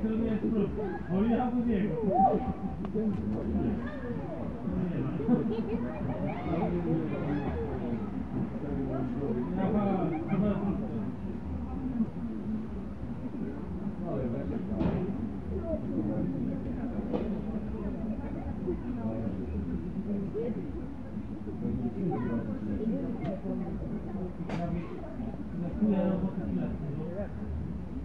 전에 저희 아버지 Thank you.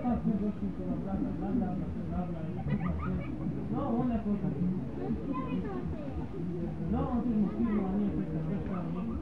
No, no, no.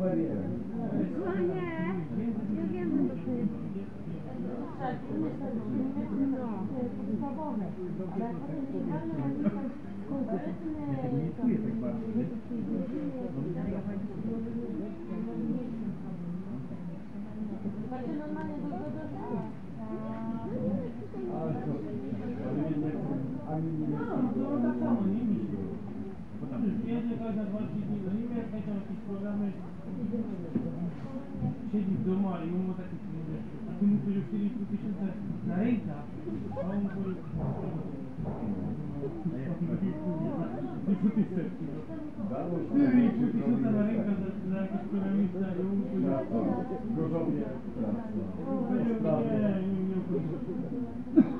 No nie, nie wiem, że to jest. Ale nie nie, samo, nie mi się. Bo tam jest jedna, każda dwa, trzy dni, программе сидит дома, и ему так и сидит. А ты не перестали путешествовать на рейка, а он говорит, не путешествуй. Ты видишь, путешествовал на рейка за экономиста, и он говорит, что...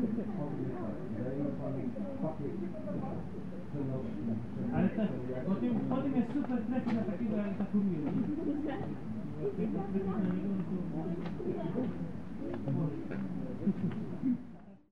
Thank you.